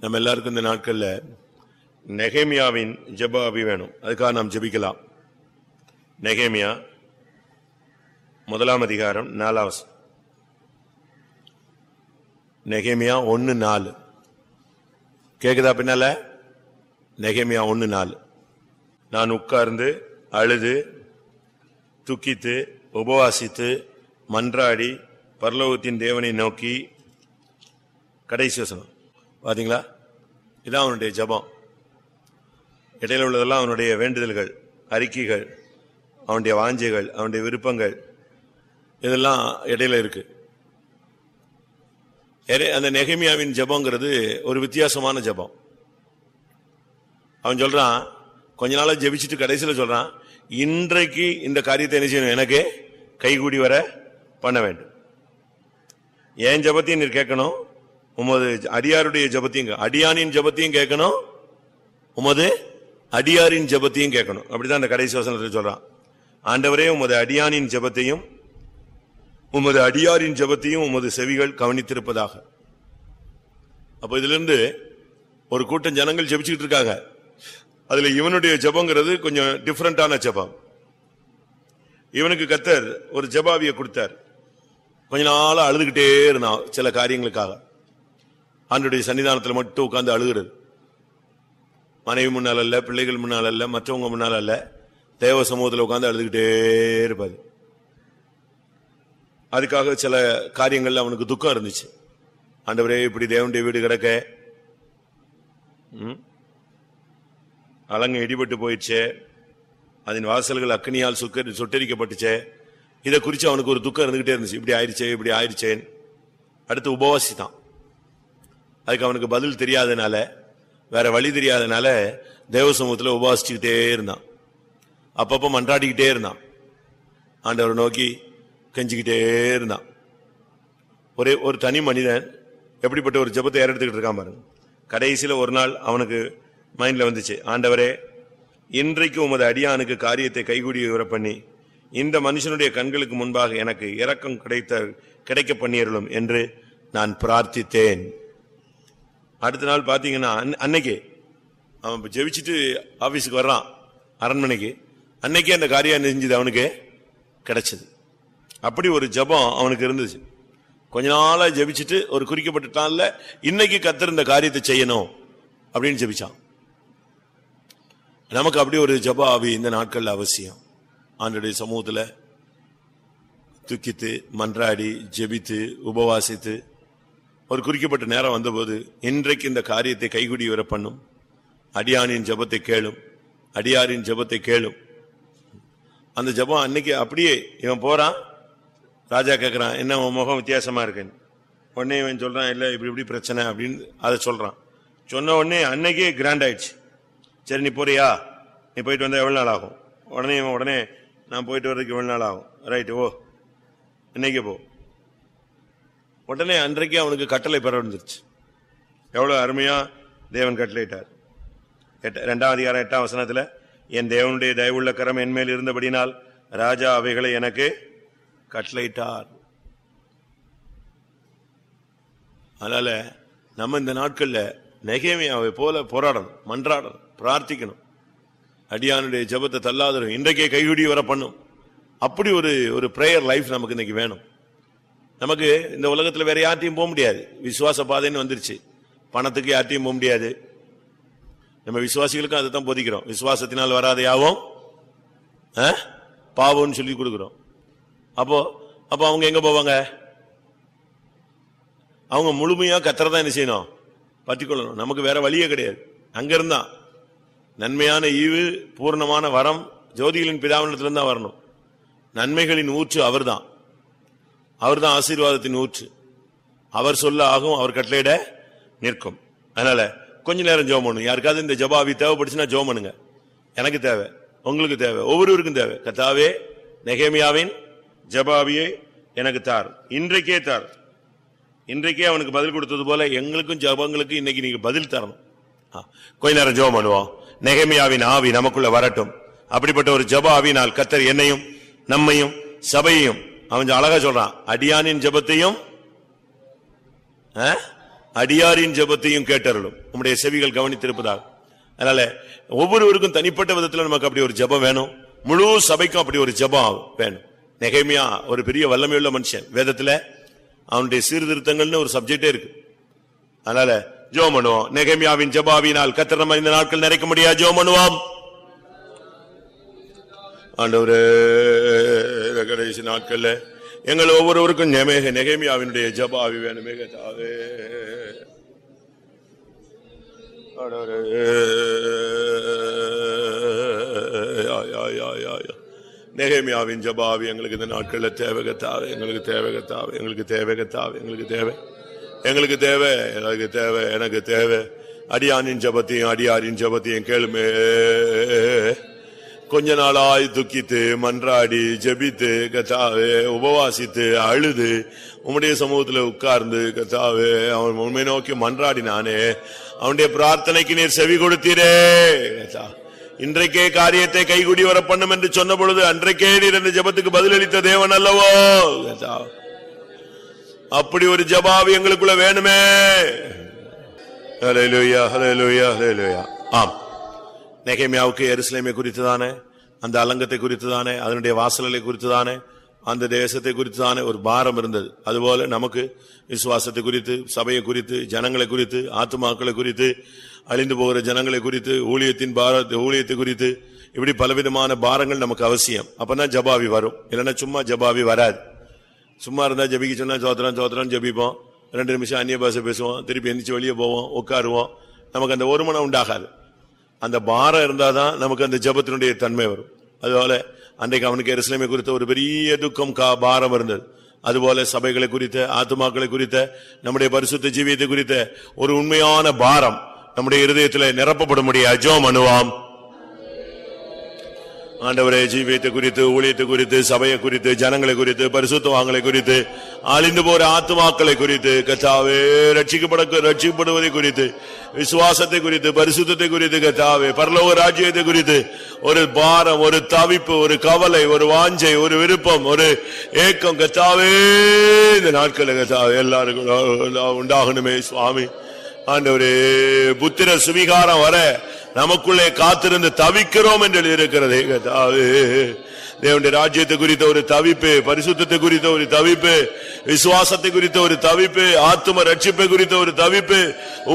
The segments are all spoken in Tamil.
நம்ம எல்லாருக்கும் இந்த நாட்களில் நெகேமியாவின் ஜப அபி வேணும். அதுக்காக நாம் ஜெபிக்கலாம். நெகேமியா முதலாம் அதிகாரம் நாலாவசம் நெகேமியா ஒன்று நாலு. கேட்குதா பின்னால? நெகேமியா ஒன்று நாலு. நான் உட்கார்ந்து அழுது துக்கித்து உபவாசித்து மன்றாடி பரலோகத்தின் தேவனை நோக்கி கடைசி வசனம். பார்த்தீங்களா இதான் அவனுடைய ஜெபம். இடையில உள்ளதெல்லாம் அவனுடைய வேண்டுதல்கள் அறிக்கைகள் அவனுடைய வாஞ்சைகள் அவனுடைய விருப்பங்கள். இதெல்லாம் இடையில இருக்குது அந்த நெகமியாவின் ஜபங்கிறது ஒரு வித்தியாசமான ஜெபம். அவன் சொல்றான் கொஞ்ச நாளா ஜெபிச்சுட்டு கடைசியில சொல்றான் இன்றைக்கு இந்த காரியத்தை என்ன செய்யணும்? எனக்கு கைகூடி வர பண்ண வேண்டும். என் ஜெபத்தையும் நீர் கேட்கணும் உமது அடியாருடைய ஜெபத்தையும் அடியானின் ஜெபத்தையும் கேட்கணும் உமது அடியாரின் ஜெபத்தையும் கேட்கணும். அப்படிதான் அந்த கடைசி வசனத்தில் சொல்றான். ஆண்டவரே உமது அடியானின் ஜெபத்தையும் உமது அடியாரின் ஜெபத்தையும் உமது செவிகள் கவனித்திருப்பதாக. அப்ப இதிலிருந்து ஒரு கூட்டம் ஜனங்கள் ஜெபிச்சுக்கிட்டு இருக்காங்க. அதுல இவனுடைய ஜெபங்கிறது கொஞ்சம் டிஃபரெண்டான ஜெபம். இவனுக்கு கத்தர் ஒரு ஜெபாவிய கொடுத்தார். கொஞ்ச நாளா அழுதுகிட்டே இருந்தான் சில காரியங்களுக்காக. ஆண்டுடைய சன்னிதானத்தில் மட்டும் உட்கார்ந்து அழுகிறது. மனைவி முன்னால் அல்ல பிள்ளைகள் முன்னால் அல்ல மற்றவங்க முன்னால் அல்ல தேவ சமூகத்தில் உட்காந்து அழுதுகிட்டே இருப்பாரு. அதுக்காக சில காரியங்கள்ல அவனுக்கு துக்கம் இருந்துச்சு. ஆண்டவரே இப்படி தேவனுடைய வீடு கிடக்க. ம்? அலங்க இடிபட்டு போயிடுச்சே. அதன் வாசல்கள் அக்னியால் சுக்க சுட்டரிக்கப்பட்டுச்சே. இதை குறித்து அவனுக்கு ஒரு துக்கம் இருந்துகிட்டே இருந்துச்சு. இப்படி ஆயிடுச்சே இப்படி ஆயிடுச்சேன் அடுத்து உபவாசித்தான். அதுக்கு அவனுக்கு பதில் தெரியாதனால வேற வழி தெரியாதனால தேவ சமூகத்தில் உபவாசிச்சுக்கிட்டே இருந்தான். அப்பப்போ மன்றாடிக்கிட்டே இருந்தான். ஆண்டவரை நோக்கி கெஞ்சிக்கிட்டே இருந்தான். ஒரே ஒரு தனி மனிதன் எப்படிப்பட்ட ஒரு ஜெபத்தை ஏறெடுத்துக்கிட்டு இருக்கான் பாருங்க. கடைசியில் ஒரு நாள் அவனுக்கு மைண்டில் வந்துச்சு ஆண்டவரே இன்றைக்கு உமது அடியானுக்கு காரியத்தை கைகூடி விவர பண்ணி இந்த மனுஷனுடைய கண்களுக்கு முன்பாக எனக்கு இறக்கம் கிடைத்த கிடைக்க பண்ணியருளும் என்று நான் பிரார்த்தித்தேன். அடுத்த நாள் பார்த்தீங்கன்னா அன்ன- அன்னைக்கு அவன் ஜெபிச்சுட்டு ஆஃபீஸுக்கு வர்றான் அரண்மனைக்கு. அன்னைக்கே அந்த காரியம் செஞ்சது அவனுக்கு கிடைச்சது. அப்படி ஒரு ஜெபம் அவனுக்கு இருந்துச்சு. கொஞ்ச நாளா ஜெபிச்சுட்டு ஒரு குறிக்கப்பட்டுட்டான்ல இன்னைக்கு கத்திருந்த காரியத்தை செய்யணும் அப்படின்னு ஜெபிச்சான். நமக்கு அப்படி ஒரு ஜெப ஆவி இந்த நாட்கள்ல அவசியம். ஆண்டுடைய சமூகத்துல துக்கித்து மன்றாடி ஜெபித்து உபவாசித்து ஒரு குறிக்கப்பட்ட நேரம் வந்தபோது இன்றைக்கு இந்த காரியத்தை கைகுடி வர பண்ணும் அடியானின் ஜெபத்தை கேளும். அடியாரின் ஜெபத்தை கேளும். அந்த ஜெபம் அன்னைக்கு அப்படியே இவன் போறான். ராஜா கேட்குறான் என்ன உன் முகம் வித்தியாசமாக இருக்குன்னு? உடனே இவன் சொல்கிறான் இல்லை இப்படி இப்படி பிரச்சனை அப்படின்னு அதை சொல்கிறான் சொன்ன உடனே அன்னைக்கே கிராண்ட் ஆயிடுச்சு. சரி நீ போறியா? நீ போயிட்டு வந்தால் எவ்வளோ நாள் ஆகும்? உடனே இவன் உடனே நான் போயிட்டு வர்றதுக்கு எவ்வளோ நாள் ஆகும்? ரைட்டு ஓ இன்னைக்கு போ. உடனே அன்றைக்கே அவனுக்கு கட்டளை பெற வந்துருச்சு. எவ்வளோ அருமையாக தேவன் கட்டளையிட்டார். எட்ட- ரெண்டாம் அதிகாரம் எட்டாம் வசனத்தில் என் தேவனுடைய தயவுள்ள கரம் என்மேல் இருந்தபடினால் ராஜா அவைகளை எனக்கு கட்டளையிட்டார். அதனால நம்ம இந்த நாட்கள்ல நெகேமியாவை போல போராடணும் மன்றாடணும் பிரார்த்திக்கணும். அடியானுடைய ஜெபத்தை தள்ளாதரும் இன்றைக்கே கைகுடி வர பண்ணும். அப்படி ஒரு ஒரு பிரேயர் லைஃப் நமக்கு இன்னைக்கு வேணும். நமக்கு இந்த உலகத்தில் வேற யார்ட்டையும் போக முடியாது. விசுவாச பாதைன்னு வந்துருச்சு. பணத்துக்கு யார்ட்டையும் போக முடியாது. நம்ம விசுவாசிகளுக்கும் அதை தான் போதிக்கிறோம். விசுவாசத்தினால் வராத யாவும் ஆ? பாவம்னு சொல்லி கொடுக்குறோம். அப்போ அப்போ அவங்க எங்க போவாங்க? அவங்க முழுமையா கத்திரதான் என்ன செய்யணும்? பற்றிக்கொள்ளணும். நமக்கு வேற வழியே கிடையாது. அங்கிருந்தான் நன்மையான ஈவு பூர்ணமான வரம் ஜோதிகளின் பிதாவினத்திலிருந்து தான் வரணும். நன்மைகளின் ஊற்று அவர்தான். அவர்தான் ஆசீர்வாதத்தின் ஊற்று. அவர் சொல்ல ஆகும் அவர் கட்டளையிட நிற்கும். அதனால கொஞ்ச நேரம் ஜோம் பண்ணும் யாருக்காவது இந்த ஜபாவி தேவைப்படுச்சுன்னா ஜோம் பண்ணுங்க. எனக்கு தேவை உங்களுக்கு தேவை ஒவ்வொருவருக்கும் தேவை. கத்தாவே நெகேமியாவின் ஜபாவியை எனக்கு தார். இன்றைக்கே தார். இன்றைக்கே அவனுக்கு பதில் கொடுத்தது போல எங்களுக்கும் ஜபங்களுக்கு இன்னைக்கு நீங்க பதில் தரணும். கொஞ்ச நேரம் ஜெபம் பண்ணுவோம். நெகமையாவின் ஆவி நமக்குள்ள வரட்டும். அப்படிப்பட்ட ஒரு ஜெப ஆவினால் கத்தர் என்னையும் நம்மையும் சபையையும் அவன் அழகா சொல்றான். அடியானின் ஜெபத்தையும் ஆ? அடியாரின் ஜெபத்தையும் கேட்டருளும். நம்முடைய செவிகள் கவனித்திருப்பதாக. அதனால ஒவ்வொருவருக்கும் தனிப்பட்ட விதத்துல நமக்கு அப்படி ஒரு ஜெபம் வேணும். முழு சபைக்கும் அப்படி ஒரு ஜபம் வேணும். நெகைமையா ஒரு பெரிய வல்லமையுள்ள மனுஷன். வேதத்துல அவனுடைய சீர்திருத்தங்கள்னு ஒரு சப்ஜெக்டே இருக்கு. அதனால ஜோமனுவோம் பண்ணுவோம் ஜபாவினால் ஜெபாவினால் நம்ம இந்த நாட்கள் நிறைக்க முடியாது ஜோமனுவாம் பண்ணுவோம் ஆண்டவரே கடைசி நாட்கள்ல எங்கள் ஒவ்வொருவருக்கும் நெமேக நெகைமியாவினுடைய ஜபாவி வேணுமே கத்தாவே. ஆண்டவரே யா, யா, யா, யா, யா. நெகேமியாவின் ஜபாவி எங்களுக்கு இந்த நாட்களில் தேவகத்தாவே எங்களுக்கு தேவகத்தாவே எங்களுக்கு தேவகத்தாவே எங்களுக்கு தேவை எங்களுக்கு தேவை எனக்கு தேவை எனக்கு தேவை. அடியானின் ஜபத்தையும் அடியாரின் ஜபத்தையும் கேளுமே. கொஞ்ச நாளாய் துக்கித்து மன்றாடி ஜெபித்து கத்தாவே உபவாசித்து அழுது உம்முடைய சமூகத்தில் உட்கார்ந்து கத்தாவே அவன் உண்மை நோக்கி மன்றாடி நானே. அவனுடைய பிரார்த்தனைக்கு நீர் செவி கொடுத்தீரே கத்தா. இன்றைக்கே காரியத்தை கைகுடி வர பண்ணும் என்று சொன்ன பொழுது அன்றைக்கே அந்த ஜெபத்துக்கு பதிலளித்த தேவன் அல்லவோ. அப்படி ஒரு ஜபாவி எங்களுக்குள்ள வேணுமே. ஆம். நெகேமியாவுக்கு எருசலேமை குறித்துதானே அந்த அலங்கத்தை குறித்துதானே அதனுடைய வாசல்களை குறித்துதானே அந்த தேசத்தை குறித்துதானே ஒரு பாரம் இருந்தது. அதுபோல நமக்கு விசுவாசத்தை குறித்து சபையை குறித்து ஜனங்களை குறித்து ஆத்துமாக்களை குறித்து அழிந்து போகிற ஜனங்களை குறித்து ஊழியத்தின் பார ஊழியத்தை குறித்து இப்படி பலவிதமான பாரங்கள் நமக்கு அவசியம். அப்பனா ஜபாவி வரும். இல்லைன்னா சும்மா ஜபாவி வராது. சும்மா இருந்தால் ஜபிக்க சொன்னால் சோத்திரம் சோத்திரம் ஜபிப்போம். ரெண்டு நிமிஷம் அந்நிய பாஷை பேசுவோம். திருப்பி எந்திரிச்சு வெளியே போவோம் உட்காருவோம். நமக்கு அந்த ஒரு மனம் உண்டாகாது. அந்த பாரம் இருந்தால் தான் நமக்கு அந்த ஜபத்தினுடைய தன்மை வரும். அதுபோல அன்றைக்கு அவனுக்கு எருசலேமை குறித்த ஒரு பெரிய துக்கம் கா பாரம் இருந்தது. அதுபோல சபைகளை குறித்த ஆத்துமாக்களை குறித்த நம்முடைய பரிசுத்த ஜீவியத்தை குறித்த ஒரு உண்மையான பாரம். நம்முடைய இருதயத்தில் நிரப்பப்படும்படி அஜோம் அணுவாம். ஆண்டவரே ஜீவியத்தை குறித்து ஊழியத்தை குறித்து சபையை குறித்து ஜனங்களை குறித்து பரிசுத்தவாங்களை குறித்து அழிந்து போற ஆத்மாக்களை குறித்து கத்தாவே ரட்சிக்கப்பட ரட்சிக்கப்படுவதை குறித்து விசுவாசத்தை குறித்து பரிசுத்தத்தை குறித்து கத்தாவே பரலோக ராஜ்யத்தை குறித்து ஒரு பாரம் ஒரு தவிப்பு ஒரு கவலை ஒரு வாஞ்சை ஒரு விருப்பம் ஒரு ஏக்கம் கத்தாவே இந்த நாட்களில் கத்தாவே எல்லாருக்கும் உண்டாகணுமே சுவாமி. ஆண்டவரே புத்திர சுவிகாரம் வர நமக்குள்ளே காத்திருந்து தவிக்கிறோம் என்று இருக்கிறதே. கர்த்தாவே தேவனுடைய ராஜ்யத்தை குறித்த ஒரு தவிப்பு பரிசுத்தத்தை குறித்த ஒரு தவிப்பு விசுவாசத்தை குறித்த ஒரு தவிப்பு ஆத்தும ரட்சிப்பை குறித்த ஒரு தவிப்பு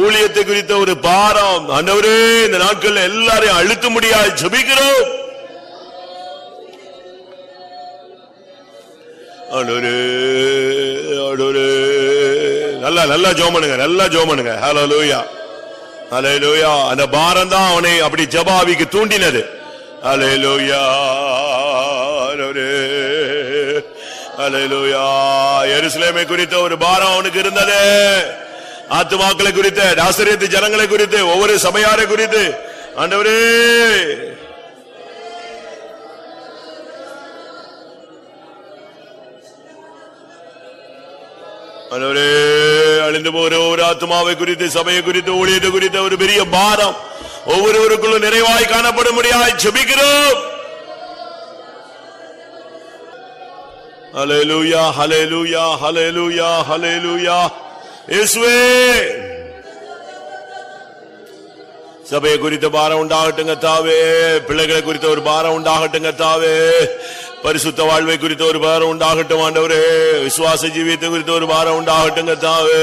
ஊழியத்தை குறித்த ஒரு பாரம். ஆண்டவரே இந்த நாட்கள்ல எல்லாரையும் அழுத்த முடியாது ஜபிக்கிறோம். ஆண்டவரே ஆண்டவரே. நல்லா நல்லா ஜோமனுங்க நல்லா ஜோமனுங்க. ஹலோ லூயா ஹalleluya. அந்த பாரம் தான் அவனை அப்படி ஜபாவிக்கு தூண்டினது. ஹalleluya. ஹalleluya. எருசலேமை குறித்த ஒரு பாரம் அவனுக்கு இருந்தது. ஆத்துமாக்களை குறித்து ஆசிரியத்து ஜனங்களை குறித்து ஒவ்வொரு சபையாரை குறித்து. ஆண்டவரே. ஆண்டவரே அழிந்து போற ஒரு ஆத்மாவை குறித்து சபையை குறித்து ஊழியத்தை குறித்த ஒரு பெரிய பாரம் ஒவ்வொருவருக்குள்ளும் நிறைவாய் காணப்பட முடியாது ஜெபிக்கிறோம். ஹalleluya ஹalleluya ஹalleluya ஹalleluya. இயேசுவே. சபையை குறித்த பாரம் உண்டாகட்டுங்க தாவே. பிள்ளைகளை குறித்த ஒரு பாரம் உண்டாகட்டுங்க தாவே. பரிசுத்த வாழ்வை குறித்த ஒரு பாரம் உண்டாகட்டும் ஆண்டவரே. விசுவாச ஜீவியத்தை குறித்த ஒரு பாரம் உண்டாகட்டும் தாவே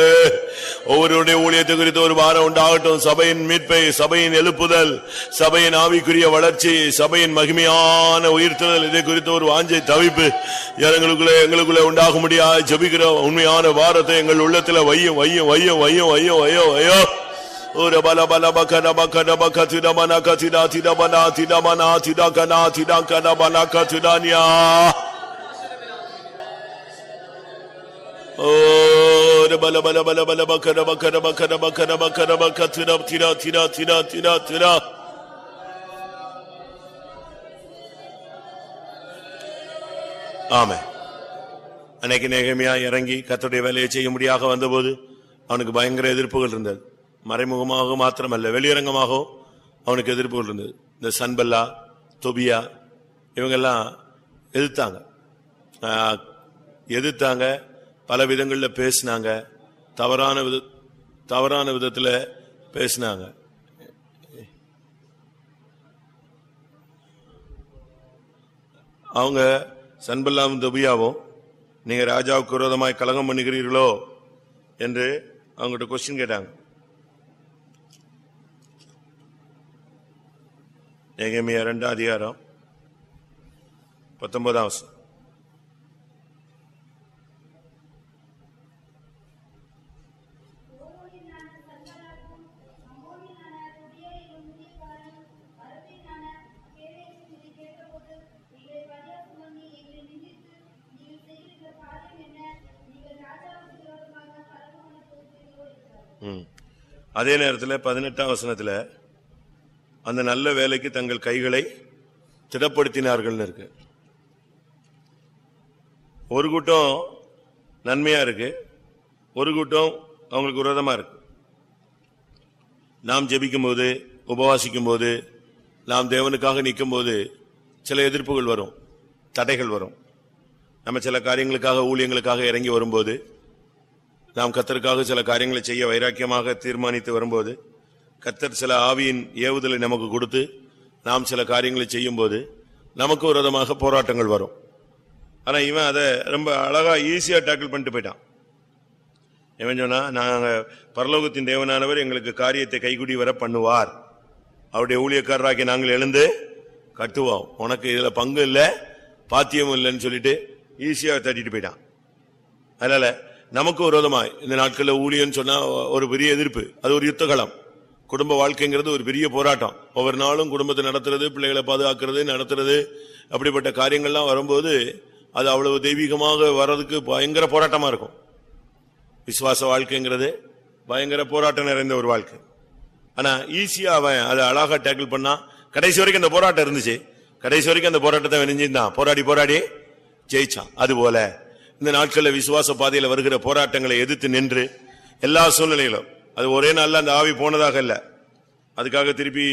ஒவ்வொருடைய ஊழியத்தை குறித்த ஒரு பாரம் உண்டாகட்டும். சபையின் மீட்பை சபையின் எழுப்புதல் சபையின் ஆவிக்குரிய வளர்ச்சி சபையின் மகிமையான உயிர்த்தல் இதை குறித்த ஒரு வாஞ்சை தவிப்பு எங்களுக்குள்ளே எங்களுக்குள்ளே உண்டாக முடியாது ஜபிக்கிற உண்மையான பாரத்தை எங்கள் உள்ளத்துல வையும் வையும் வையும் வையும் வையும் வையும் வையும். Ora bala bala baka na baka na baka tida mana katida tida mana tida mana tida kana tida kana bala katida nya. Ora bala bala bala bala baka na baka na baka na baka na baka na baka tida tida tida tida tida tida. Amen. அன்னைக்கு நேகமியா இறங்கி கர்த்தருடைய வேலையை செய்ய முடியாக வந்தபோது அவனுக்கு பயங்கர எதிர்ப்புகள் இருந்தது மறைமுகமாக மாத்திரமல்ல வெளியரங்கமாகவும் அவனுக்கு எதிர்ப்புகள் இருந்தது. இந்த சன்பல்லா தொபியா இவங்கெல்லாம் எதிர்த்தாங்க. எதிர்த்தாங்க பல விதங்களில் பேசினாங்க தவறான வித தவறான விதத்தில் பேசினாங்க. அவங்க சன்பல்லாவும் தொபியாவும் நீங்கள் ராஜாவுக்கு விரோதமாய் கலகம் பண்ணுகிறீர்களோ என்று அவங்ககிட்ட கொஸ்டின் கேட்டாங்க. நெகேமியா ரெண்டாம் அதிகாரம் பத்தொன்பதாம் வசனம். ம். அதே நேரத்தில் பதினெட்டாம் வசனத்துல அந்த நல்ல வேலைக்கு தங்கள் கைகளை திடப்படுத்தினார்கள்னு இருக்கு. ஒரு கூட்டம் நன்மையா இருக்கு. ஒரு கூட்டம் அவங்களுக்கு விரோதமா இருக்கு. நாம் ஜெபிக்கும் போது உபவாசிக்கும் போது நாம் தேவனுக்காக நிற்கும் போது சில எதிர்ப்புகள் வரும் தடைகள் வரும். நம்ம சில காரியங்களுக்காக ஊழியங்களுக்காக இறங்கி வரும்போது நாம் கத்தருக்காக சில காரியங்களை செய்ய வைராக்கியமாக தீர்மானித்து வரும்போது கத்தர் சில ஆவியின் ஏவுதலை நமக்கு கொடுத்து நாம் சில காரியங்களை செய்யும்போது நமக்கு விதமாக போராட்டங்கள் வரும். ஆனால் இவன் அதை ரொம்ப அழகா ஈஸியாக டேக்கிள் பண்ணிட்டு போயிட்டான். இவன் சொன்னா நாங்கள் பரலோகத்தின் தேவனானவர் எங்களுக்கு காரியத்தை கைகுடி வர பண்ணுவார். அவருடைய ஊழியக்காரராக்கி நாங்கள் எழுந்து கட்டுவோம். உனக்கு இதில் பங்கு இல்லை பாத்தியமும் இல்லைன்னு சொல்லிட்டு ஈஸியாக தட்டிட்டு போயிட்டான். அதனால நமக்கு விதமாக இந்த நாட்களில் ஊழியன்னு சொன்னால் ஒரு பெரிய எதிர்ப்பு. அது ஒரு யுத்தகலம். குடும்ப வாழ்க்கைங்கிறது ஒரு பெரிய போராட்டம். ஒவ்வொரு நாளும் குடும்பத்தை நடத்துறது பிள்ளைகளை பாதுகாக்கிறது நடத்துறது அப்படிப்பட்ட காரியங்கள்லாம் வரும்போது அது அவ்வளவு தெய்வீகமாக வர்றதுக்கு பயங்கர போராட்டமாக இருக்கும். விசுவாச வாழ்க்கைங்கிறது பயங்கர போராட்டம் நிறைந்த ஒரு வாழ்க்கை. ஆனால் ஈஸியாக அவன் அதை அழகாக டேக்கிள் பண்ணான் கடைசி வரைக்கும் அந்த போராட்டம் இருந்துச்சு. கடைசி வரைக்கும் அந்த போராட்டத்தை அவன் போராடி போராடி ஜெயிச்சான். அதுபோல இந்த நாட்களில் விசுவாச பாதையில் வருகிற போராட்டங்களை எதிர்த்து நின்று எல்லா சூழ்நிலையிலும் அது ஒரே நாள்ல அந்த ஆவி போனதாக இல்ல. அதுக்காக திருப்பி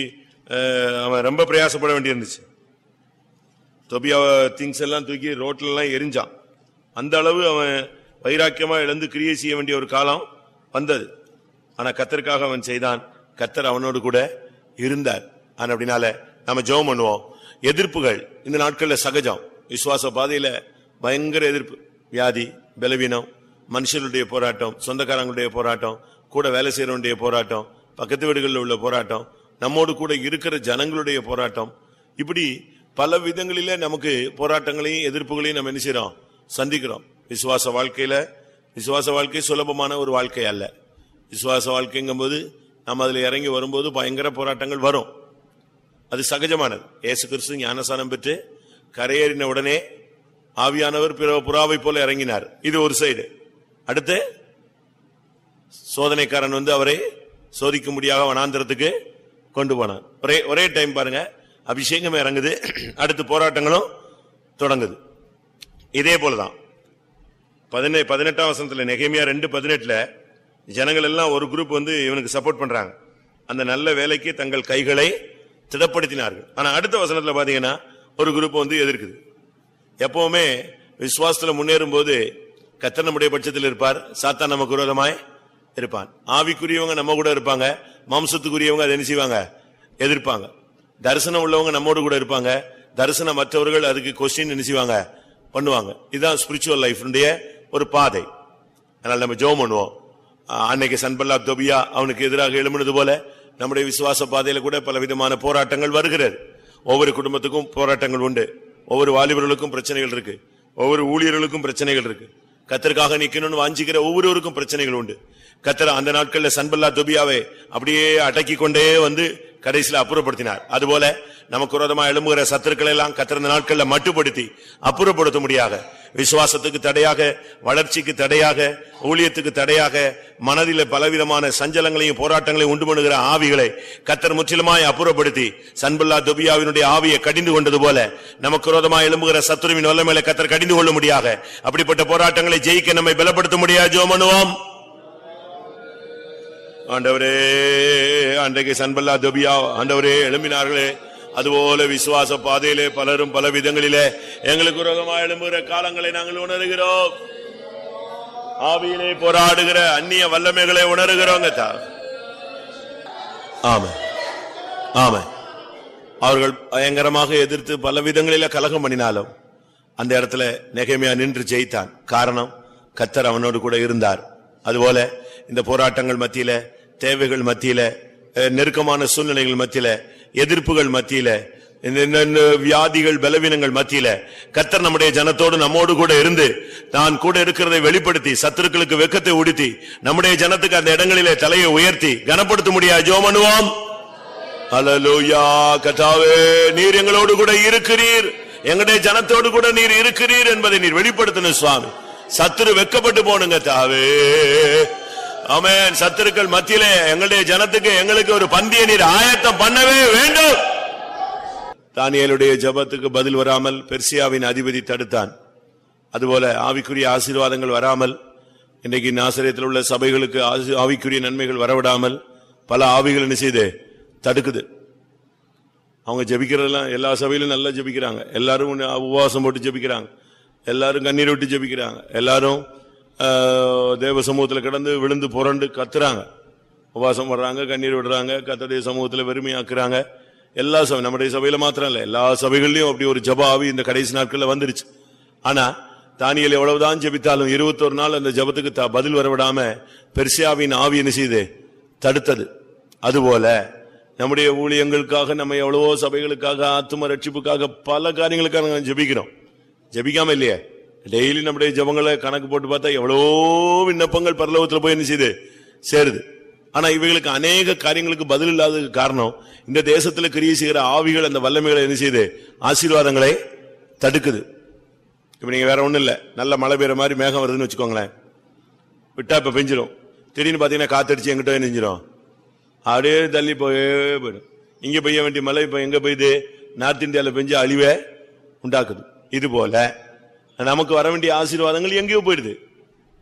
அவன் ரொம்ப பிரயாசப்பட வேண்டியிருந்துச்சு. தொபியா திங்ஸ் எல்லாம் தூக்கி ரோட்ல எல்லாம் எரிஞ்சான். அந்த அளவு அவன் வைராக்கியமா இழந்து கிரியை செய்ய வேண்டிய ஒரு காலம் வந்தது. ஆனால் கத்தருக்காக அவன் செய்தான். கத்தர் அவனோடு கூட இருந்தார். ஆனால் அப்படினால நம்ம ஜெபம் பண்ணுவோம். எதிர்ப்புகள் இந்த நாட்களில் சகஜம். விசுவாச பாதையில் பயங்கர எதிர்ப்பு. வியாதி பலவீனம் மனுஷர்களுடைய போராட்டம் சொந்தக்காரங்களுடைய போராட்டம் கூட வேலை செய்யறவனுடைய போராட்டம் பக்கத்து வீடுகளில் உள்ள போராட்டம் நம்மோடு கூட இருக்கிற ஜனங்களுடைய போராட்டம். இப்படி பல விதங்களிலே நமக்கு போராட்டங்களையும் எதிர்ப்புகளையும் நம்ம என்ன செய்யறோம் சந்திக்கிறோம். விசுவாச வாழ்க்கையில விசுவாச வாழ்க்கை சுலபமான ஒரு வாழ்க்கை அல்ல. விசுவாச வாழ்க்கைங்கும்போது நம்ம அதுல இறங்கி வரும்போது பயங்கர போராட்டங்கள் வரும். அது சகஜமானது. இயேசு கிறிஸ்து ஞானசானம் பெற்று கரையேறின உடனே ஆவியானவர் பிற புறாவை போல இறங்கினார். இது ஒரு சைடு. அடுத்து சோதனைக்காரன் வந்து அவரை சோதிக்கும்படியாக வனாந்திரத்துக்கு கொண்டு போனான். ஒரே ஒரே டைம் பாருங்க. அபிஷேகம் இறங்குது. அடுத்து போராட்டங்களும் தொடங்குது. இதே போலதான். பதினே பதினெட்டாம் வசனத்துல நெகேமியா ரெண்டு பதினெட்டுல ஜனங்கள் எல்லாம் ஒரு குரூப் வந்து இவனுக்கு சப்போர்ட் பண்றாங்க. அந்த நல்ல வேலைக்கு தங்கள் கைகளை திடப்படுத்தினார்கள். ஆனா அடுத்த வசனத்துல பாத்தீங்கன்னா ஒரு குரூப் வந்து எதிர்க்குது. எப்பவுமே விசுவாசத்துல முன்னேறும் போது கத்தர் நம்முடைய பட்சத்தில் இருப்பார். சாத்தா நமக்கு விரோதமாய் இருப்பான். ஆவிக்குரியவங்க நம்ம கூட இருப்பாங்க. மாம்சத்துக்குரியவங்க அதை என்ன செய்வாங்க? எதிர்ப்பாங்க. தரிசனம் உள்ளவங்க நம்மோடு கூட இருப்பாங்க. தரிசனம் மற்றவர்கள் அதுக்கு கொஸ்டின் என்ன செய்வாங்க? பண்ணுவாங்க. இதுதான் ஸ்பிரிச்சுவல் லைஃப்னுடைய ஒரு பாதை. அதனால நம்ம ஜோம் பண்ணுவோம். அன்னைக்கு சன்பல்லா தொபியா அவனுக்கு எதிராக எழுமினது போல நம்முடைய விசுவாச பாதையில கூட பல விதமான போராட்டங்கள் வருகிறது. ஒவ்வொரு குடும்பத்துக்கும் போராட்டங்கள் உண்டு. ஒவ்வொரு வாலிபர்களுக்கும் பிரச்சனைகள் இருக்கு. ஒவ்வொரு ஊழியர்களுக்கும் பிரச்சனைகள் இருக்கு. கத்தருக்காக நிக்கணும்னு வாஞ்சிக்கிற ஒவ்வொருவருக்கும் பிரச்சனைகள் உண்டு. கத்தர் அந்த நாட்கள்ல சன்பல்லா தொபியாவை அப்படியே அடக்கி கொண்டே வந்து கடைசியில அப்புறப்படுத்தினார். அதுபோல நமக்கு விரோதமா எழும்புகிற சத்துருக்களை எல்லாம் கத்தர் இந்த நாட்கள்ல மட்டுப்படுத்தி அப்புறப்படுத்த முடியாத விசுவாசத்துக்கு தடையாக வளர்ச்சிக்கு தடையாக ஊழியத்துக்கு தடையாக மனதில பலவிதமான சஞ்சலங்களையும் போராட்டங்களையும் உண்டு பண்ணுகிற ஆவிகளை கத்தர் முற்றிலுமாய் அப்புறப்படுத்தி சன்புல்லா தொபியாவினுடைய ஆவியை கடிந்து கொண்டது போல நமக்கு விரோதமாய் எழும்புகிற சத்துருவின் வல்லமையில கத்தர் கடிந்து கொள்ள முடியாத அப்படிப்பட்ட போராட்டங்களை ஜெயிக்க நம்மை பலப்படுத்த முடியாது ஜோமனுவோம்? ஆண்டவரே அன்றைக்கு சன்பல்லா தொபியா ஆண்டவரே எழும்பினார்களே. அதுபோல விசுவாச பாதையிலே பலரும் பல விதங்களிலே எங்களுக்கு விரோதமாக எழும்புகிற காலங்களை நாங்கள் உணர்கிறோம். ஆவியிலே போராடுகிற அந்நிய வல்லமைகளை உணர்கிறோங்க ஆமா ஆமா அவர்கள் பயங்கரமாக எதிர்த்து பல விதங்களில கலகம் பண்ணினாலும் அந்த இடத்துல நெகைமையா நின்று ஜெயித்தான். காரணம் கத்தர் அவனோடு கூட இருந்தார். அதுபோல இந்த போராட்டங்கள் மத்தியில தேவைகள் மத்தியில நெருக்கமான சூழ்நிலைகள் மத்தியில எதிர்ப்புகள் மத்தியில வியாதிகள் பலவீனங்கள் மத்தியில கத்தர் நம்முடைய ஜனத்தோடு நம்மோடு கூட இருந்து தான் கூட இருக்கிறதை வெளிப்படுத்தி சத்துருக்களுக்கு வெக்கத்தை உடுத்தி நம்முடைய ஜனத்துக்கு அந்த இடங்களிலே தலையை உயர்த்தி கனப்படுத்த முடியாது. ஜோமனுவாம் அல்லேலூயா கதாவே நீர் எங்களோடு கூட இருக்கிறீர். எங்களுடைய ஜனத்தோடு கூட நீர் இருக்கிறீர் என்பதை நீர் வெளிப்படுத்தணும் சுவாமி. சத்துரு வெக்கப்பட்டு போனுங்க தாவே அவன் சத்துருக்கள் மத்தியிலே எங்களுடைய ஜனத்துக்கு எங்களுக்கு ஒரு பந்திய நீர் ஆயத்தம் பண்ணவே வேண்டும். தானியலுடைய ஜெபத்துக்கு பதில் வராமல் பெர்சியாவின் அதிபதி தடுத்தான். அதுபோல ஆவிக்குரிய ஆசீர்வாதங்கள் வராமல் இன்றைக்கு நாசரியத்தில் உள்ள சபைகளுக்கு ஆசி- ஆவிக்குரிய நன்மைகள் வரவிடாமல் பல ஆவிகள் என்ன செய்து தடுக்குது. அவங்க ஜெபிக்கிறதெல்லாம் எல்லா சபையிலும் நல்லா ஜெபிக்கிறாங்க. எல்லாரும் உபவாசம் போட்டு ஜெபிக்கிறாங்க. எல்லாரும் கண்ணீர் விட்டு ஜெபிக்கிறாங்க. எல்லாரும் தேவ சமூகத்தில் கிடந்து விழுந்து புரண்டு கத்துறாங்க. உபாசம் வர்றாங்க கண்ணீர் விடுறாங்க கத்தடைய சமூகத்தில் வெறுமையாக்குறாங்க. எல்லா சபை நம்முடைய சபையில மாத்திரம் இல்லை எல்லா சபைகள்லயும் அப்படி ஒரு ஜபாவி இந்த கடைசி நாட்கள்ல வந்துருச்சு. ஆனா தானியல் எவ்வளவுதான் ஜெபித்தாலும் இருபத்தொரு நாள் அந்த ஜபத்துக்கு பதில் வரவிடாம பெர்சியாவின் ஆவி என்ன செய்து? தடுத்தது. அதுபோல நம்முடைய ஊழியங்களுக்காக நம்ம எவ்வளவோ சபைகளுக்காக ஆத்தும ரட்சிப்புக்காக பல காரியங்களுக்காக நாங்கள் ஜெபிக்கிறோம். ஜெபிக்காம இல்லையே? டெய்லி நம்முடைய ஜெபங்களை கணக்கு போட்டு பார்த்தா எவ்வளோ விண்ணப்பங்கள் பரலோகத்தில் போய் என்ன செய்யுது சேருது. ஆனா இவைகளுக்கு அநேக காரியங்களுக்கு பதில் இல்லாததுக்கு காரணம் இந்த தேசத்தில் கிரியை செய்கிற ஆவிகள் அந்த வல்லமைகளை என்ன செய்யுது ஆசீர்வாதங்களை தடுக்குது. இப்ப நீங்க வேற ஒண்ணும் இல்லை. நல்ல மழை பெய்கிற மாதிரி மேகம் வருதுன்னு வச்சுக்கோங்களேன். விட்டா இப்ப பெஞ்சிடும் திடீர்னு பாத்தீங்கன்னா காத்தடிச்சு எங்கிட்ட நெஞ்சிடும் அப்படியே தள்ளி போயே போயிடும். இங்க பெய்ய வேண்டிய மழை இப்ப எங்க பெய்யுது? நார்த் இந்தியாவில் பெஞ்சு அழிவே உண்டாக்குது. இது போல நமக்கு வர வேண்டிய ஆசீர்வாதங்கள் எங்கேயோ போயிடுது.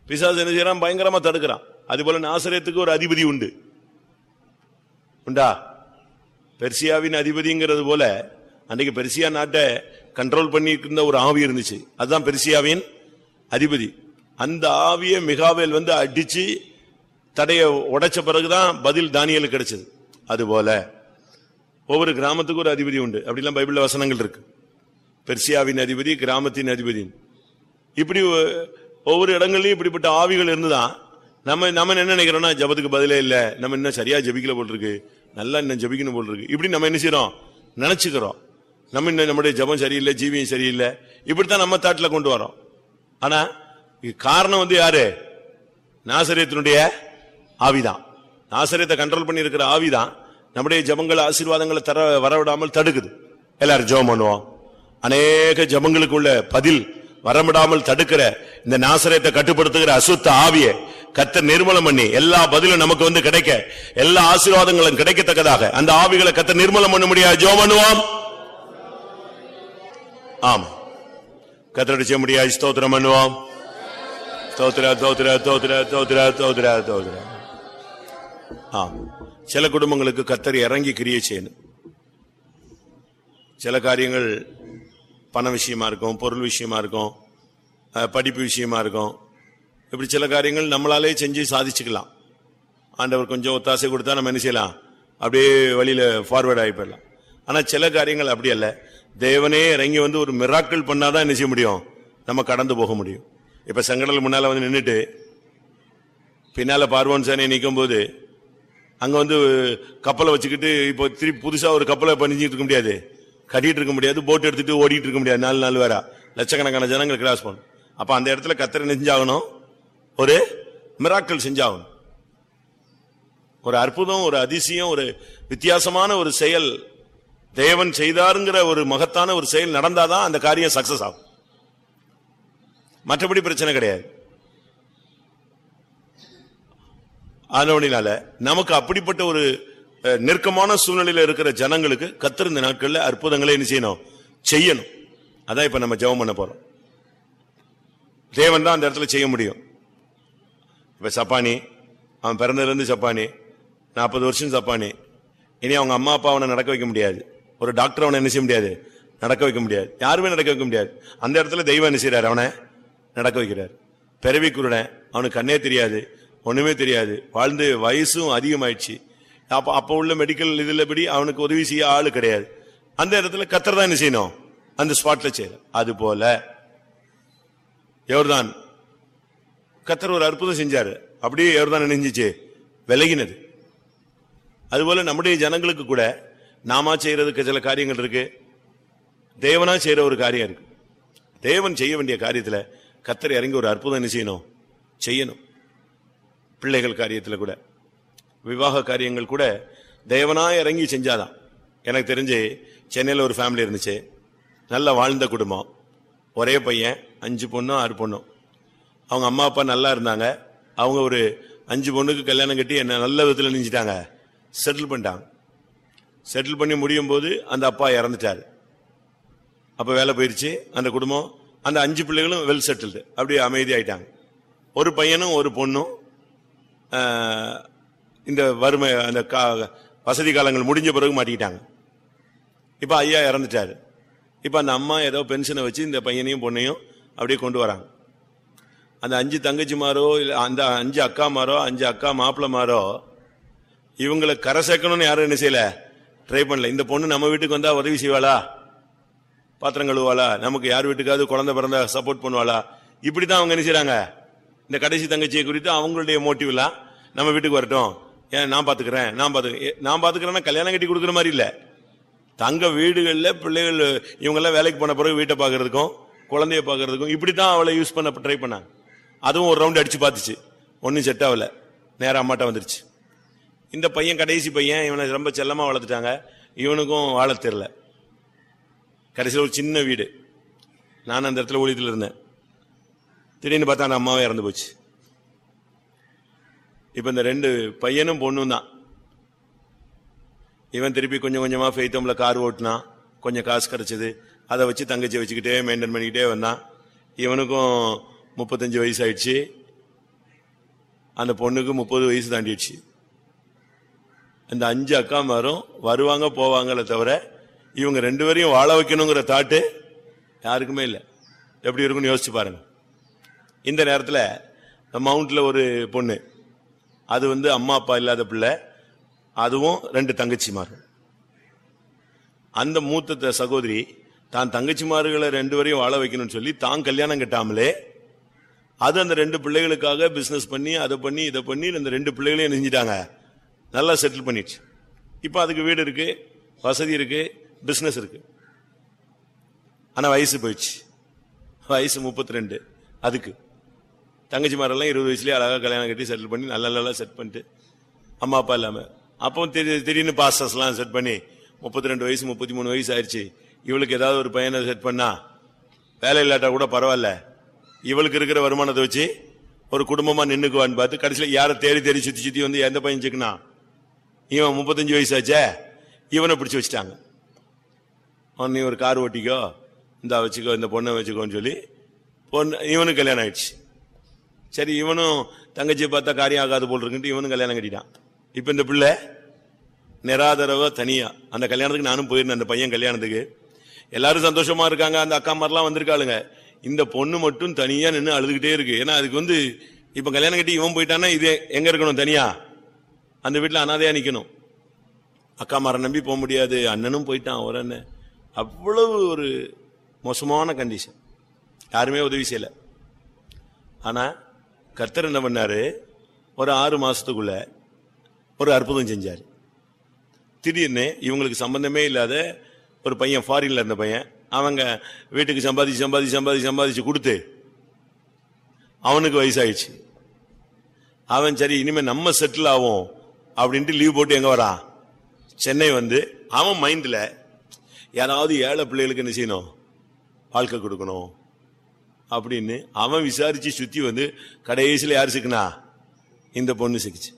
பிசாசு என்ன செய்யறான்? பயங்கரமா தடுக்கிறான். அது போல நாசரேத்துக்கு ஒரு அதிபதி உண்டு. உண்டா? பெர்சியாவின் அதிபதிங்கிறது போல அன்றைக்கு பெர்சியா நாட்டை கண்ட்ரோல் பண்ணிட்டு ஒரு ஆவி இருந்துச்சு. அதுதான் பெர்சியாவின் அதிபதி. அந்த ஆவியை மிகாவேல் வந்து அடிச்சு தடைய உடைச்ச பிறகுதான் பதில் தானியலுக்கு கிடைச்சது. அதுபோல ஒவ்வொரு கிராமத்துக்கும் ஒரு அதிபதி உண்டு. அப்படிலாம் பைபிள் வசனங்கள் இருக்கு. பெர்சியாவின் அதிபதி கிராமத்தின் அதிபதி இப்படி ஒ- ஒவ்வொரு இடங்கள்லயும் இப்படிப்பட்ட ஆவிகள் இருந்துதான். நம்ம நம்ம என்ன நினைக்கிறோம்னா ஜபத்துக்கு பதிலே இல்ல. நம்ம இன்னும் சரியா ஜபிக்கல போல் இருக்கு நல்லா இன்னும் ஜபிக்கணும் போல் இருக்கு இப்படி நம்ம என்ன செய்யறோம் நினைச்சுக்கிறோம். நம்ம இன்னும் நம்முடைய ஜபம் சரியில்லை ஜீவியம் சரியில்லை. இப்படித்தான் நம்ம தாட்டில் கொண்டு வரோம் ஆனா காரணம் வந்து யாரு? நாசரியத்தினுடைய ஆவிதான். நாசரியத்தை கண்ட்ரோல் பண்ணி இருக்கிற ஆவிதான். நம்முடைய ஜபங்கள் ஆசீர்வாதங்களை தர வரவிடாமல் தடுக்குது. எல்லாரும் ஜெபம் பண்ணுவோம். அநேக ஜபங்களுக்குள்ள பதில் வரமிடாமல் தடுக்கிற இந்த நாசரத்தை கட்டுப்படுத்துகிற அசுத்த ஆவியை கத்தர் நிர்மலம் பண்ணி எல்லா பதிலும் நமக்கு வந்து கிடைக்க எல்லா ஆசீர்வாதங்களும் கிடைக்கத்தக்கதாக அந்த ஆவிகளை கத்தர் நிர்மலம் பண்ண முடியாது ஜோ பண்ணுவோம். ஆம். கத்தரடிச்ச முடியாது ஸ்தோத்திரம் பண்ணுவோம். ஸ்தோத்திர ஸ்தோத்திர ஸ்தோத்திர ஸ்தோத்திர ஸ்தோத்திர ஸ்தோத்திர. ஆம். சில குடும்பங்களுக்கு கத்தர் இறங்கி கிரியை செய்யணும். சில காரியங்கள் பண விஷயமா இருக்கும் பொருள் விஷயமா இருக்கும் படிப்பு விஷயமா இருக்கும். இப்படி சில காரியங்கள் நம்மளாலே செஞ்சு சாதிச்சுக்கலாம். ஆண்டவர் கொஞ்சம் ஒத்தாசை கொடுத்தா நம்ம என்ன செய்யலாம்? அப்படியே வழியில ஃபார்வேர்ட் ஆகி போயிடலாம். ஆனால் சில காரியங்கள் அப்படி அல்ல. தேவனே இறங்கி வந்து ஒரு மிராக்கள் பண்ணாதான் என்ன செய்ய முடியும்? நம்ம கடந்து போக முடியும். இப்ப செங்கடல் முன்னால வந்து நின்றுட்டு பின்னால பார்வோன் சேனை நிற்கும் போது அங்க வந்து கப்பலை வச்சுக்கிட்டு இப்போ திருப்பி புதுசா ஒரு கப்பலை பண்ணிச்சிட்டு இருக்க முடியாது. கட்டிட்டு இருக்க முடியாது போட் எடுத்துட்டு ஓடிட்டு இருக்க முடியாது நாலு நாள் வேற லட்சக்கணக்கான ஜனங்கள் கிராஸ் பண்ணும் அப்ப அந்த இடத்துல கத்திர செஞ்சாகணும்? ஒரு மிராக்கள் செஞ்சாகணும். ஒரு அற்புதம் ஒரு அதிசயம் ஒரு வித்தியாசமான ஒரு செயல் தேவன் செய்தாருங்கிற ஒரு மகத்தான ஒரு செயல் நடந்தாதான் அந்த காரியம் சக்சஸ் ஆகும். மற்றபடி பிரச்சனை கிடையாது. அதனால நமக்கு அப்படிப்பட்ட ஒரு நெருக்கமான சூழ்நிலையில இருக்கிற ஜனங்களுக்கு கத்திருந்த இந்த நாட்கள்ல அற்புதங்களை என்ன செய்யணும்? செய்யணும். அதான் இப்ப நம்ம ஜெபம் பண்ண போறோம். தேவன் தான் அந்த இடத்துல செய்ய முடியும். இப்ப சப்பானி அவன் பிறந்ததுலேருந்து சப்பானி நாற்பது வருஷம் சப்பானி. இனி அவங்க அம்மா அப்பா அவனை நடக்க வைக்க முடியாது. ஒரு டாக்டர் அவனை என்ன செய்ய முடியாது? நடக்க வைக்க முடியாது. யாருமே நடக்க வைக்க முடியாது. அந்த இடத்துல தெய்வம் என்ன செய்யறாரு அவனை நடக்க வைக்கிறார். பிறவி குருடன் அவனுக்கு கண்ணே தெரியாது ஒண்ணுமே தெரியாது. வாழ்ந்து வயசும் அதிகமாயிடுச்சு. அப்போ அப்போ உள்ள மெடிக்கல் இதில் படி அவனுக்கு உதவி செய்ய ஆள் கிடையாது. அந்த இடத்துல கத்தர் தான் என்ன செய்யணும்? அந்த ஸ்பாட்ல செய்யற அது போல. எவர்தான் கத்தர் ஒரு அற்புதம் செஞ்சாரு. அப்படியே எவர்தான் நினைஞ்சிச்சு. விலகினது. அதுபோல நம்முடைய ஜனங்களுக்கு கூட நாமா செய்யறதுக்கு சில காரியங்கள் இருக்கு. தேவனா செய்யற ஒரு காரியம் இருக்கு. தேவன் செய்ய வேண்டிய காரியத்துல கத்தர் இறங்கி ஒரு அற்புதம் என்ன செய்யணும்? செய்யணும். பிள்ளைகள் காரியத்தில் கூட. விவாக காரியங்கள் கூட தேவனாக இறங்கி செஞ்சாதான். எனக்கு தெரிஞ்சு சென்னையில் ஒரு ஃபேமிலி இருந்துச்சு. நல்லா வாழ்ந்த குடும்பம். ஒரே பையன் அஞ்சு பொண்ணும் ஆறு பொண்ணும். அவங்க அம்மா அப்பா நல்லா இருந்தாங்க. அவங்க ஒரு அஞ்சு பொண்ணுக்கு கல்யாணம் கட்டி என்ன நல்ல விதத்தில் நினைச்சிட்டாங்க செட்டில் பண்ணிட்டாங்க. செட்டில் பண்ணி முடியும் போது அந்த அப்பா இறந்துட்டாரு. அப்போ வேலை போயிடுச்சு அந்த குடும்பம் அந்த அஞ்சு பிள்ளைகளும் வெல் செட்டில்டு அப்படியே அமைதியாயிட்டாங்க. ஒரு பையனும் ஒரு பொண்ணும் இந்த வறுமை அந்த கா- வசதி காலங்கள் முடிஞ்ச பிறகு மாட்டிக்கிட்டாங்க. இப்போ ஐயா இறந்துட்டாரு. இப்போ அந்த அம்மா ஏதோ பென்ஷனை வச்சு இந்த பையனையும் பொண்ணையும் அப்படியே கொண்டு வராங்க. அந்த அஞ்சு தங்கச்சிமாரோ இல்லை அந்த அஞ்சு அக்காமாரோ அஞ்சு அக்கா மாப்பிளமாரோ இவங்களை கரை சேர்க்கணும்னு யாரும் என்ன செய்யலை? ட்ரை பண்ணல. இந்த பொண்ணு நம்ம வீட்டுக்கு வந்தால் உதவி செய்வாளா? பாத்திரம் கழுவாளா நமக்கு யார் வீட்டுக்காவது குழந்தை பிறந்தா சப்போர்ட் பண்ணுவாளா? இப்படி தான் அவங்க என்ன செய்கிறாங்க இந்த கடைசி தங்கச்சியை குறித்து அவங்களுடைய மோட்டிவ்லாம் நம்ம வீட்டுக்கு வரட்டும். ஏன் நான் பாத்துக்கிறேன் நான் பாத்துக்கிறேன் நான் பாத்துக்கிறேன்னா கல்யாணம் கட்டி கொடுக்குற மாதிரி இல்ல. தங்க வீடுகள்ல பிள்ளைகள் இவங்க எல்லாம் வேலைக்கு போன பிறகு வீட்டை பாக்குறதுக்கும் குழந்தைய பாக்குறதுக்கும் இப்படித்தான் அவளை யூஸ் பண்ண ட்ரை பண்ணாங்க. அதுவும் ஒரு ரவுண்ட் அடிச்சு பார்த்துச்சு. ஒன்னும் செட் ஆகல. நேரம் அம்மாட்ட வந்துருச்சு. இந்த பையன் கடைசி பையன் இவனை ரொம்ப செல்லமா வளர்த்துட்டாங்க. இவனுக்கும் வாழ தெரில கடைசியில் ஒரு சின்ன வீடு. நான் அந்த இடத்துல ஊழியத்தில் இருந்தேன். திடீர்னு பார்த்தா அந்த அம்மாவே இறந்து போச்சு. இப்போ இந்த ரெண்டு பையனும் பொண்ணும் தான். இவன் திருப்பி கொஞ்சம் கொஞ்சமாக ஃபெய்த்தம்ல கார் ஓட்டினான். கொஞ்சம் காசு கிடச்சிது அதை வச்சு தங்கச்சி வச்சுக்கிட்டே மெயின்டைன் பண்ணிக்கிட்டே வந்தான். இவனுக்கும் முப்பத்தஞ்சு வயசு ஆயிடுச்சு அந்த பொண்ணுக்கு முப்பது வயசு தாண்டிடுச்சு. இந்த அஞ்சு அக்காமாரும் வருவாங்க போவாங்களே தவிர இவங்க ரெண்டு பேரையும் வாழ வைக்கணுங்கிற தாட்டு யாருக்குமே இல்லை. எப்படி இருக்கும்னு யோசிச்சு பாருங்க. இந்த நேரத்தில் மவுண்டில் ஒரு பொண்ணு. அது வந்து அம்மா அப்பா இல்லாத பிள்ளை. அதுவும் ரெண்டு தங்கச்சிமார்கள். அந்த மூத்த சகோதரி தான் தங்கச்சிமார்களை ரெண்டு வரையும் வாழ வைக்கணும்னு சொல்லி தான் கல்யாணம் கட்டாமலே அது அந்த ரெண்டு பிள்ளைகளுக்காக பிசினஸ் பண்ணி அதை பண்ணி இதை பண்ணி அந்த ரெண்டு பிள்ளைகளையும் நெஞ்சிட்டாங்க நல்லா செட்டில் பண்ணிடுச்சு. இப்போ அதுக்கு வீடு இருக்கு வசதி இருக்கு பிஸ்னஸ் இருக்கு. ஆனால் வயசு போயிடுச்சு. வயசு முப்பத்தி ரெண்டு. அதுக்கு. தங்கச்சிமாரெல்லாம் இருபது வயசுலேயே அழகாக கல்யாணம் கட்டி செட்டில் பண்ணி நல்ல நல்லா செட் பண்ணிட்டு அம்மா அப்பா இல்லாமல் அப்போ திடீர் திடீர்னு பாஸ்டர்ஸ்லாம் செட் பண்ணி முப்பத்தி ரெண்டு வயசு முப்பத்தி மூணு வயசு ஆயிடுச்சு. இவளுக்கு ஏதாவது ஒரு பையனை செட் பண்ணா வேலை இல்லாட்டா கூட பரவாயில்ல. இவளுக்கு இருக்கிற வருமானத்தை வச்சு ஒரு குடும்பமாக நின்றுக்குவான்னு பார்த்து கடைசியில் யாரை தேடி தேடி சுற்றி சுற்றி வந்து எந்த பையன் சிக்கனா? இவன் முப்பத்தஞ்சு வயசாச்சே இவனை பிடிச்சி வச்சுட்டாங்க. அவன் நீ ஒரு கார் ஓட்டிக்கோ இந்த வச்சுக்கோ இந்த பொண்ணை வச்சுக்கோன்னு சொல்லி பொண்ணு இவனுக்கு கல்யாணம் ஆயிடுச்சு. சரி இவனும் தங்கச்சியை பார்த்தா காரியம் ஆகாது போல் இருக்குன்ட்டு இவனும் கல்யாணம் கட்டிட்டான். இப்ப இந்த பிள்ளை நிராதரவா தனியா. அந்த கல்யாணத்துக்கு நானும் போயிருந்தேன் அந்த பையன் கல்யாணத்துக்கு. எல்லாரும் சந்தோஷமா இருக்காங்க. அந்த அக்கா மாதிரிலாம் வந்திருக்காளுங்க. இந்த பொண்ணு மட்டும் தனியா நின்று அழுதுகிட்டே இருக்கு. ஏன்னா அதுக்கு வந்து இப்ப கல்யாணம் கட்டி இவன் போயிட்டான்னா இது எங்க இருக்கணும் தனியா? அந்த வீட்டுல அனாதையா நிக்கணும். அக்கா மரம் நம்பி போக முடியாது. அண்ணனும் போயிட்டான் ஒரு அண்ணன். அவ்வளவு ஒரு மோசமான கண்டிஷன் யாருமே உதவி செய்யல. ஆனா கர்த்தர் என்ன பண்ணாரு? ஒரு ஆறு மாசத்துக்குள்ள ஒரு அற்புதம் செஞ்சார். திடீர்னு இவங்களுக்கு சம்பந்தமே இல்லாத ஒரு பையன் ஃபாரின்ல இருந்த பையன் அவங்க வீட்டுக்கு சம்பாதிச்சு சம்பாதிச்சு சம்பாதிச்சு சம்பாதிச்சு கொடுத்து அவனுக்கு வயசாயிடுச்சு. அவன் சரி இனிமே நம்ம செட்டில் ஆகும் அப்படின்ட்டு லீவ் போட்டு எங்க வரான்? சென்னை வந்து அவன் மைண்ட்ல யாராவது ஏழை பிள்ளைகளுக்கு என்ன செய்யணும்? வாழ்க்கை கொடுக்கணும். அப்படின்னு அவன் விசாரிச்சு சுத்தி வந்து கடைசியில் யார் சிக்கினா? இந்த பொண்ணு சிக்கிச்சு.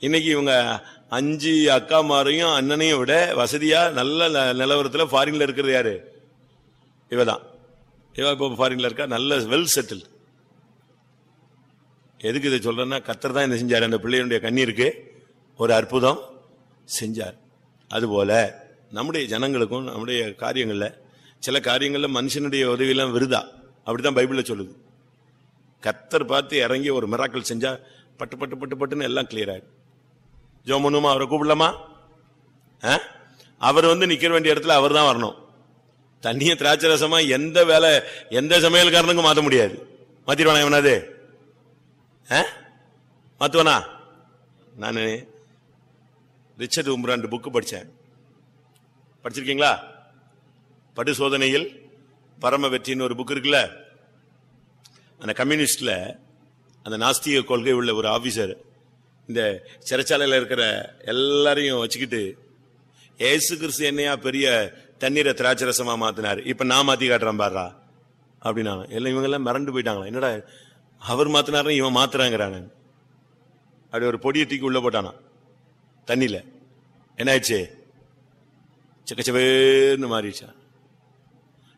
இன்னைக்கு இவங்க அஞ்சு அக்காமாரையும் அண்ணனையும் விட வசதியா நல்ல ந- ஃபாரின்ல இருக்கிறது யாரு? இவதான். இவ இப்போ ஃபாரின்ல இருக்கா? நல்ல வெல் செட்டில் எதுக்கு இதை சொல்றேன்னா கத்தர் தான் என்ன செஞ்சார்? அந்த பிள்ளைகளுடைய கண்ணீருக்கு ஒரு அற்புதம் செஞ்சார். அதுபோல நம்முடைய ஜனங்களுக்கும் நம்முடைய காரியங்களில் சில காரியங்களில் மனுஷனுடைய உதவியெல்லாம் விருதா? அப்படிதான் பைபிளில் சொல்லுது. கத்தர் பார்த்து இறங்கி ஒரு மிராக்கள் செஞ்சா பட்டு பட்டு பட்டு பட்டுன்னு எல்லாம் கிளியர் ஜோ ஜோமனுமா அவரை கூப்பிடலாமா? ஆ? அவர் வந்து நிற்க வேண்டிய இடத்துல அவர் தான் வரணும். தண்ணிய திராட்சை ரசமா எந்த வேலை எந்த சமையல்காரனுக்கும் மாத்த முடியாது. மாத்திடுவானா எவனாது ஆ? நான் ரிச்சர்ட் உம்ரான் புக்கு படிச்சேன். படிச்சிருக்கீங்களா? படுசோதனையில் பரம வெற்றின்னு ஒரு புக் இருக்குல்ல? அந்த கம்யூனிஸ்ட்ல அந்த நாஸ்திக கொள்கை உள்ள ஒரு ஆஃபீஸர் இந்த சிறைச்சாலையில் இருக்கிற எல்லாரையும் வச்சுக்கிட்டு ஏசு கிறிஸ்து என்னையா பெரிய தண்ணீரை திராட்சை ரசமாக மாற்றினார் இப்ப நான் மாத்தி காட்டுறேன் பாடுறா அப்படின்னா எல்லாம் இவங்கெல்லாம் மறண்டு போயிட்டாங்களா? என்னடா அவர் மாத்தினாரு இவன் மாத்துறாங்கிறானு. அப்படி ஒரு பொடியை தூக்கி உள்ள போட்டானா தண்ணியில. என்ன ஆயிடுச்சு சக்கச்சவேர்னு மாறிடுச்சான்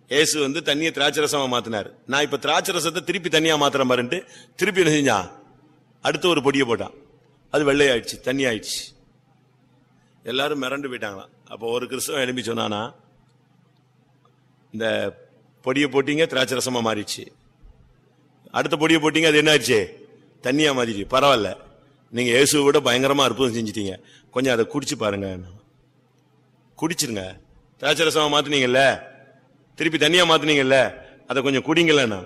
ஏசு வந்து தண்ணியை திராட்சை ரசமா நான் இப்ப திராட்சை ரசத்தை திருப்பி தண்ணியா மாற்றுறேன் பாருன்ட்டு திருப்பி என்ன செஞ்சான்? அடுத்து ஒரு பொடியை போட்டான். அது வெள்ளையாயிடுச்சு தண்ணி ஆயிடுச்சு எல்லாரும் மிரண்டு போயிட்டாங்களாம் அப்போ ஒரு கிறிஸ்தவன் எழுப்பி சொன்னானா இந்த பொடியை போட்டீங்க திராட்சரசமா மாறிடுச்சு. அடுத்த பொடியை போட்டீங்க அது என்ன ஆயிடுச்சு தண்ணியா மாறிடுச்சு. பரவாயில்ல. நீங்க இயேசுவை விட பயங்கரமா அற்புதம் செஞ்சிட்டீங்க. கொஞ்சம் அதை குடிச்சு பாருங்க. குடிச்சிருங்க. திராட்சை ரசமா திருப்பி தனியா மாத்தினீங்கல்ல அதை கொஞ்சம் குடிங்களேன்னா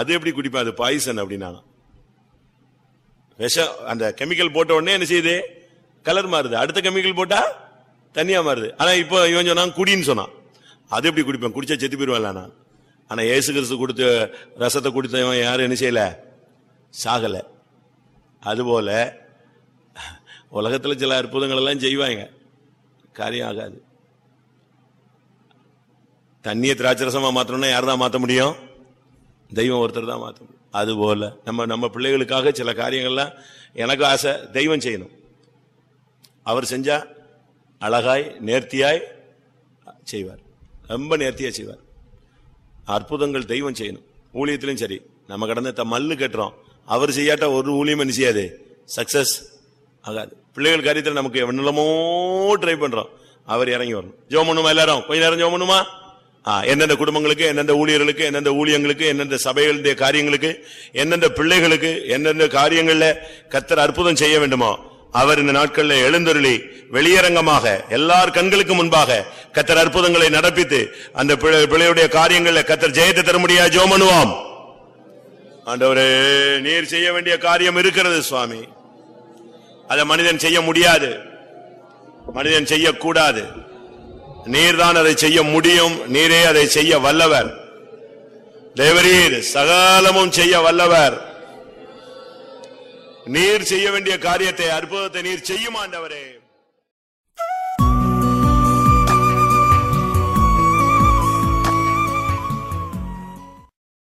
அது எப்படி குடிப்பேன்? அது பாய்சன் அப்படின்னா விஷம் அந்த கெமிக்கல் போட்ட உடனே என்ன செய்யுது? கலர் மாறுது. அடுத்த கெமிக்கல் போட்டா தனியா மாறுது. ஆனா இப்போ இவன் சொன்னான் குடின்னு சொன்னான். அது எப்படி குடிப்பேன்? குடிச்சா செத்து போயிருவேன்ல நான் ஆனா இயேசு கிறிஸ்து கொடுத்த ரசத்தை கொடுத்தவன் யாரும் என்ன செய்யல? சாகல. அதுபோல உலகத்துல சில அற்புதங்கள் எல்லாம் செய்வாங்க. காரியம் ஆகாது. தண்ணியை திராட்சரசமா மாத்தணும்னா யார் தான் மாத்த முடியும்? தெய்வம் ஒருத்தர் தான் மாத்த முடியும். அதுபோல நம்ம நம்ம பிள்ளைகளுக்காக சில காரியங்கள்லாம் எனக்கு ஆசை தெய்வம் செய்யணும். அவர் செஞ்சா அழகாய் நேர்த்தியாய் செய்வார். ரொம்ப நேர்த்தியாக செய்வார். அற்புதங்கள் தெய்வம் செய்யணும். ஊழியத்திலும் சரி. நம்ம கடந்த த- மல்லு கட்டுறோம். அவர் செய்யாட்ட ஒரு ஊழியம் என்ன செய்யாது? சக்சஸ் ஆகாது. பிள்ளைகள் காரியத்தில் நமக்கு என்னமோ ட்ரை பண்றோம். அவர் இறங்கி வரணும். ஜோம் பண்ணுமா எல்லாரும்? கொஞ்ச நேரம் ஜோம் பண்ணுமா? எந்தெந்த குடும்பங்களுக்கு எந்தெந்த ஊழியர்களுக்கு எந்தெந்த ஊழியங்களுக்கு எந்தெந்த சபைகளுடைய காரியங்களுக்கு எந்தெந்த பிள்ளைகளுக்கு எந்தெந்த காரியங்கள்ல கத்தர் அற்புதம் செய்ய வேண்டுமோ அவர் இந்த நாட்களில் எழுந்தருளி வெளியரங்கமாக எல்லார் கண்களுக்கு முன்பாக கத்தர் அற்புதங்களை நடப்பித்து அந்த பிள்ளையுடைய காரியங்கள்ல கத்தர் ஜெயத்தை தர முடியா ஜோ பண்ணுவோம். ஆண்டவரே நீர் செய்ய வேண்டிய காரியம் இருக்கிறது சுவாமி. அதை மனிதன் செய்ய முடியாது. மனிதன் செய்யக்கூடாது. நீர்தான் அதை செய்ய முடியும் நீரே அதை செய்ய வல்லவர். தேவரீர் சகலமும் செய்ய வல்லவர். நீர் செய்ய வேண்டிய காரியத்தை அற்புதத்தை நீர் செய்யுமாண்டவரே